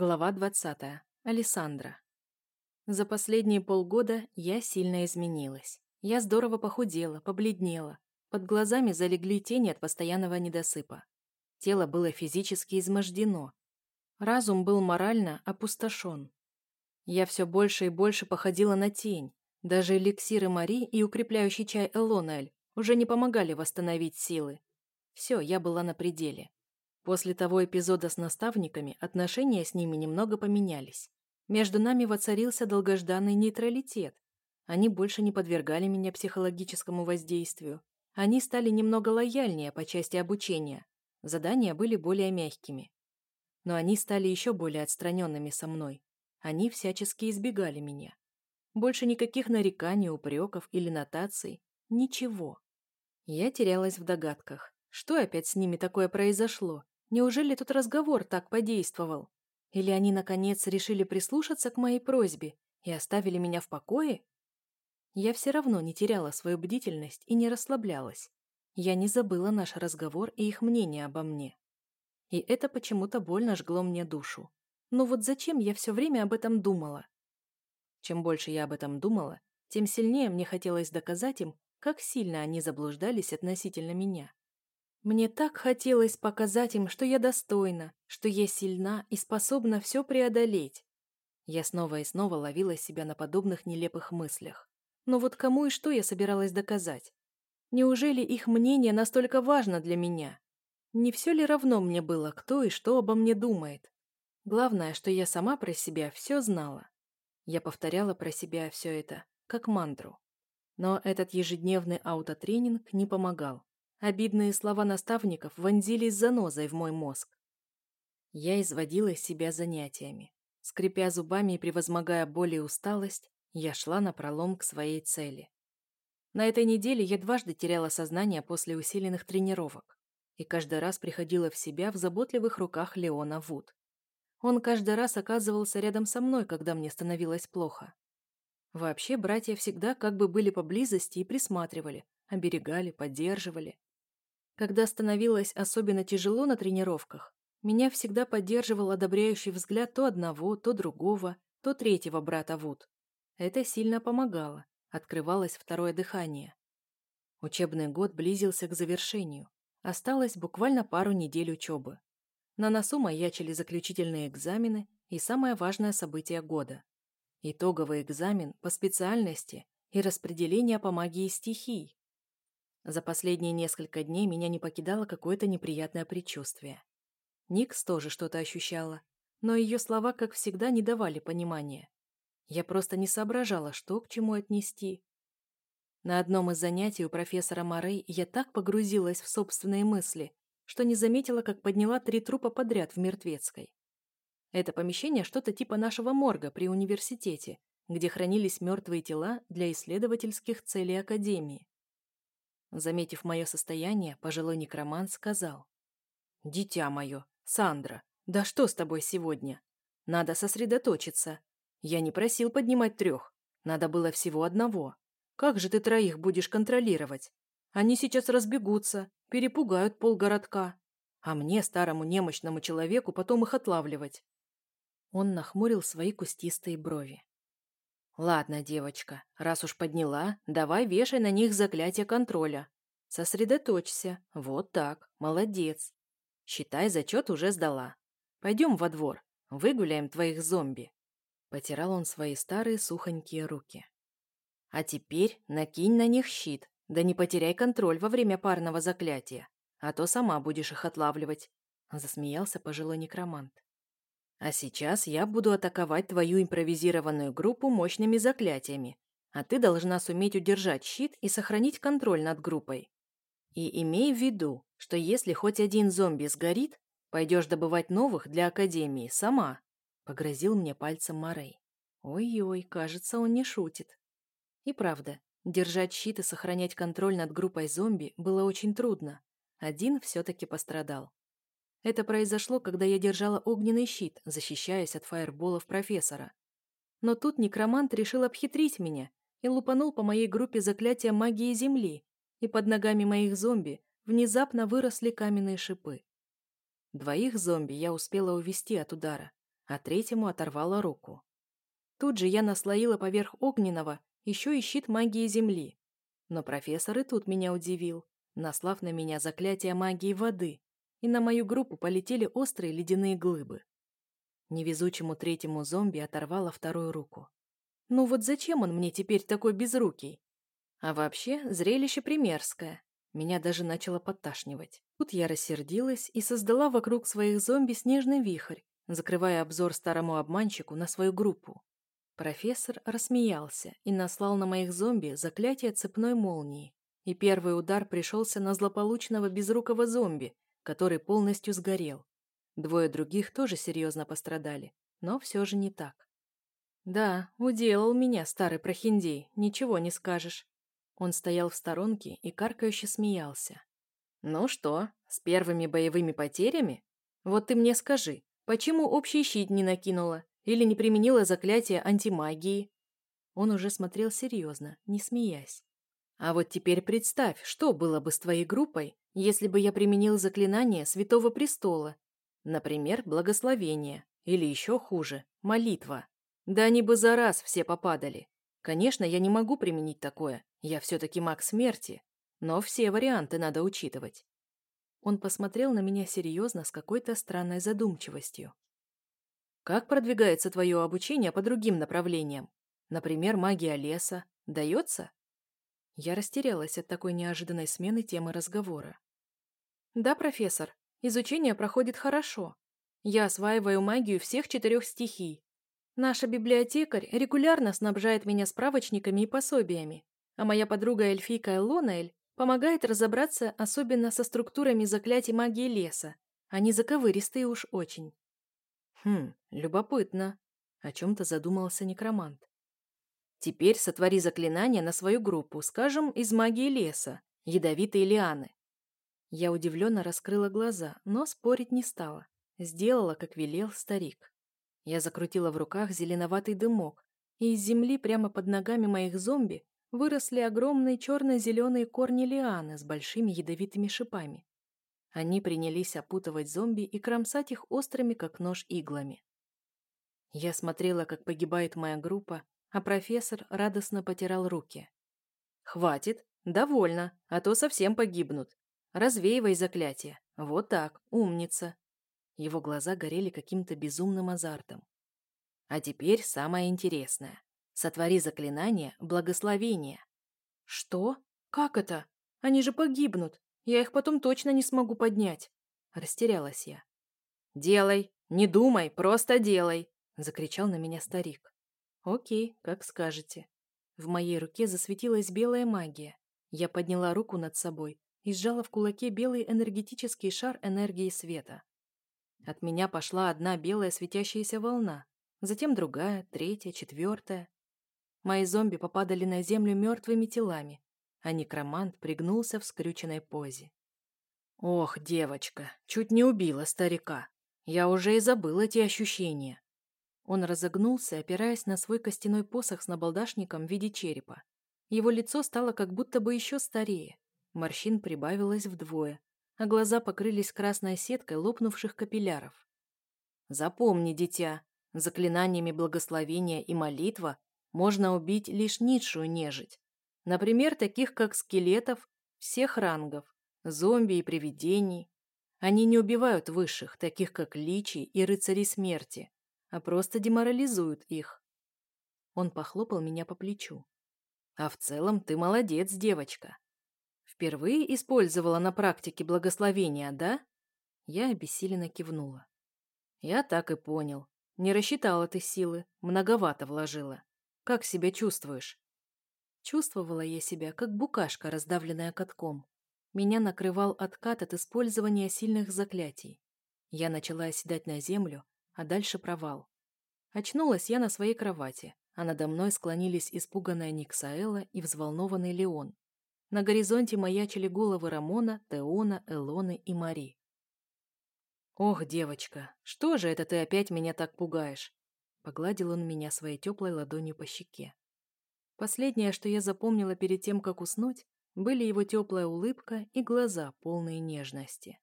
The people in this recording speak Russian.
Глава 20. Александра. За последние полгода я сильно изменилась. Я здорово похудела, побледнела. Под глазами залегли тени от постоянного недосыпа. Тело было физически измождено. Разум был морально опустошен. Я все больше и больше походила на тень. Даже эликсиры Мари и укрепляющий чай Элонель уже не помогали восстановить силы. Все, я была на пределе. После того эпизода с наставниками отношения с ними немного поменялись. Между нами воцарился долгожданный нейтралитет. Они больше не подвергали меня психологическому воздействию. Они стали немного лояльнее по части обучения. Задания были более мягкими. Но они стали еще более отстраненными со мной. Они всячески избегали меня. Больше никаких нареканий, упреков или нотаций. Ничего. Я терялась в догадках. Что опять с ними такое произошло? Неужели тут разговор так подействовал? Или они, наконец, решили прислушаться к моей просьбе и оставили меня в покое? Я все равно не теряла свою бдительность и не расслаблялась. Я не забыла наш разговор и их мнение обо мне. И это почему-то больно жгло мне душу. Но вот зачем я все время об этом думала? Чем больше я об этом думала, тем сильнее мне хотелось доказать им, как сильно они заблуждались относительно меня. Мне так хотелось показать им, что я достойна, что я сильна и способна все преодолеть. Я снова и снова ловила себя на подобных нелепых мыслях. Но вот кому и что я собиралась доказать? Неужели их мнение настолько важно для меня? Не все ли равно мне было, кто и что обо мне думает? Главное, что я сама про себя все знала. Я повторяла про себя все это, как мантру. Но этот ежедневный аутотренинг не помогал. Обидные слова наставников вонзились занозой в мой мозг. Я изводила себя занятиями. Скрипя зубами и превозмогая боль и усталость, я шла на пролом к своей цели. На этой неделе я дважды теряла сознание после усиленных тренировок и каждый раз приходила в себя в заботливых руках Леона Вуд. Он каждый раз оказывался рядом со мной, когда мне становилось плохо. Вообще, братья всегда как бы были поблизости и присматривали, оберегали, поддерживали. Когда становилось особенно тяжело на тренировках, меня всегда поддерживал одобряющий взгляд то одного, то другого, то третьего брата Вуд. Это сильно помогало, открывалось второе дыхание. Учебный год близился к завершению. Осталось буквально пару недель учебы. На носу маячили заключительные экзамены и самое важное событие года. Итоговый экзамен по специальности и распределение по магии стихий. За последние несколько дней меня не покидало какое-то неприятное предчувствие. Никс тоже что-то ощущала, но ее слова, как всегда, не давали понимания. Я просто не соображала, что к чему отнести. На одном из занятий у профессора Морей я так погрузилась в собственные мысли, что не заметила, как подняла три трупа подряд в Мертвецкой. Это помещение что-то типа нашего морга при университете, где хранились мертвые тела для исследовательских целей Академии. Заметив мое состояние, пожилой некромант сказал. «Дитя мое, Сандра, да что с тобой сегодня? Надо сосредоточиться. Я не просил поднимать трех. Надо было всего одного. Как же ты троих будешь контролировать? Они сейчас разбегутся, перепугают полгородка. А мне, старому немощному человеку, потом их отлавливать». Он нахмурил свои кустистые брови. «Ладно, девочка, раз уж подняла, давай вешай на них заклятие контроля. Сосредоточься. Вот так. Молодец. Считай, зачет уже сдала. Пойдем во двор. Выгуляем твоих зомби». Потирал он свои старые сухонькие руки. «А теперь накинь на них щит, да не потеряй контроль во время парного заклятия, а то сама будешь их отлавливать», засмеялся пожилой некромант. А сейчас я буду атаковать твою импровизированную группу мощными заклятиями, а ты должна суметь удержать щит и сохранить контроль над группой. И имей в виду, что если хоть один зомби сгорит, пойдешь добывать новых для Академии сама», — погрозил мне пальцем Морей. Ой-ой, кажется, он не шутит. И правда, держать щит и сохранять контроль над группой зомби было очень трудно. Один все-таки пострадал. Это произошло, когда я держала огненный щит, защищаясь от фаерболов профессора. Но тут некромант решил обхитрить меня и лупанул по моей группе заклятия магии Земли, и под ногами моих зомби внезапно выросли каменные шипы. Двоих зомби я успела увести от удара. а третьему оторвала руку. Тут же я наслоила поверх огненного еще и щит магии Земли. Но профессор и тут меня удивил, наслав на меня заклятие магии воды, и на мою группу полетели острые ледяные глыбы. Невезучему третьему зомби оторвала вторую руку. Ну вот зачем он мне теперь такой безрукий? А вообще, зрелище примерское. Меня даже начало подташнивать. Тут я рассердилась и создала вокруг своих зомби снежный вихрь, закрывая обзор старому обманщику на свою группу. Профессор рассмеялся и наслал на моих зомби заклятие цепной молнии. И первый удар пришелся на злополучного безрукого зомби, который полностью сгорел. Двое других тоже серьезно пострадали, но все же не так. Да, уделал меня старый прохиндей, ничего не скажешь. Он стоял в сторонке и каркающе смеялся. «Ну что, с первыми боевыми потерями? Вот ты мне скажи, почему общий щит не накинула или не применила заклятие антимагии?» Он уже смотрел серьезно, не смеясь. «А вот теперь представь, что было бы с твоей группой, если бы я применил заклинание Святого Престола, например, благословение, или еще хуже, молитва. Да они бы за раз все попадали. Конечно, я не могу применить такое, я все-таки маг смерти, но все варианты надо учитывать. Он посмотрел на меня серьезно с какой-то странной задумчивостью. Как продвигается твое обучение по другим направлениям? Например, магия леса. Дается? Я растерялась от такой неожиданной смены темы разговора. Да, профессор, изучение проходит хорошо. Я осваиваю магию всех четырех стихий. Наша библиотекарь регулярно снабжает меня справочниками и пособиями а моя подруга эльфийка Элонаэль помогает разобраться особенно со структурами заклятий магии леса. Они заковыристые уж очень. Хм, любопытно. О чем-то задумался некромант. Теперь сотвори заклинание на свою группу, скажем, из магии леса, ядовитые лианы. Я удивленно раскрыла глаза, но спорить не стала. Сделала, как велел старик. Я закрутила в руках зеленоватый дымок, и из земли прямо под ногами моих зомби выросли огромные черно-зеленые корни лианы с большими ядовитыми шипами. Они принялись опутывать зомби и кромсать их острыми, как нож, иглами. Я смотрела, как погибает моя группа, а профессор радостно потирал руки. «Хватит, довольно, а то совсем погибнут. Развеивай заклятие. Вот так, умница». Его глаза горели каким-то безумным азартом. А теперь самое интересное. Сотвори заклинание благословения. Что? Как это? Они же погибнут. Я их потом точно не смогу поднять. Растерялась я. Делай. Не думай, просто делай. Закричал на меня старик. Окей, как скажете. В моей руке засветилась белая магия. Я подняла руку над собой и сжала в кулаке белый энергетический шар энергии света. От меня пошла одна белая светящаяся волна, затем другая, третья, четвертая. Мои зомби попадали на землю мертвыми телами, а некромант пригнулся в скрюченной позе. «Ох, девочка, чуть не убила старика. Я уже и забыл эти ощущения». Он разогнулся, опираясь на свой костяной посох с набалдашником в виде черепа. Его лицо стало как будто бы еще старее. Морщин прибавилось вдвое, а глаза покрылись красной сеткой лопнувших капилляров. «Запомни, дитя, заклинаниями благословения и молитва можно убить лишь низшую нежить. Например, таких как скелетов всех рангов, зомби и привидений. Они не убивают высших, таких как личи и рыцари смерти, а просто деморализуют их. Он похлопал меня по плечу. А в целом ты молодец, девочка. Впервые использовала на практике благословения, да? Я обессиленно кивнула. Я так и понял. Не рассчитала ты силы, многовато вложила. Как себя чувствуешь?» Чувствовала я себя, как букашка, раздавленная катком. Меня накрывал откат от использования сильных заклятий. Я начала оседать на землю, а дальше провал. Очнулась я на своей кровати, а надо мной склонились испуганная Никсаэла и взволнованный Леон. На горизонте маячили головы Рамона, Теона, Элоны и Мари. «Ох, девочка, что же это ты опять меня так пугаешь? Погладил он меня своей теплой ладонью по щеке. Последнее, что я запомнила перед тем, как уснуть, были его теплая улыбка и глаза, полные нежности.